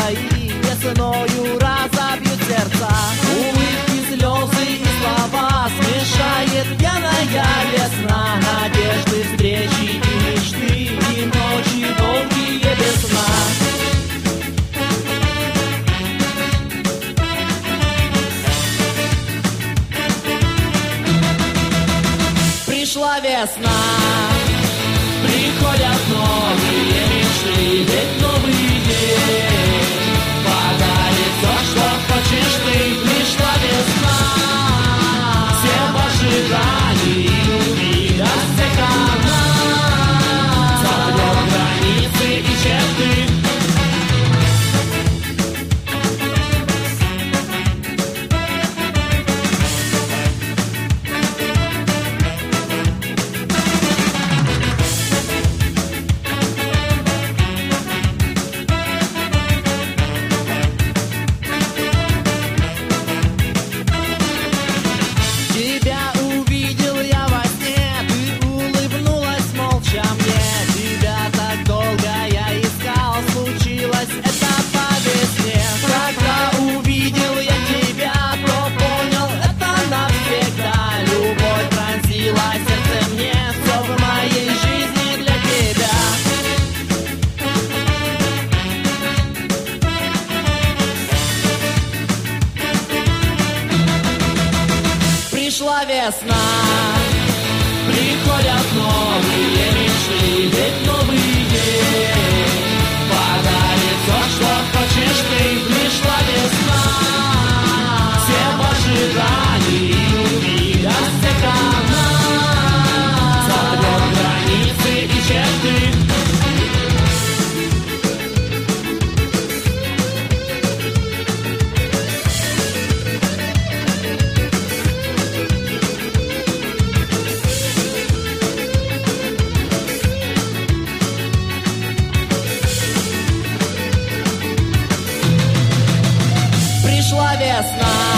твои весною разобьют сердца. Улыбки, слезы и слова смешает пьяная весна. Надежды, встречи и мечты, и ночи долгие без сна. пришла весна. пришла весна, приходят новые. just not.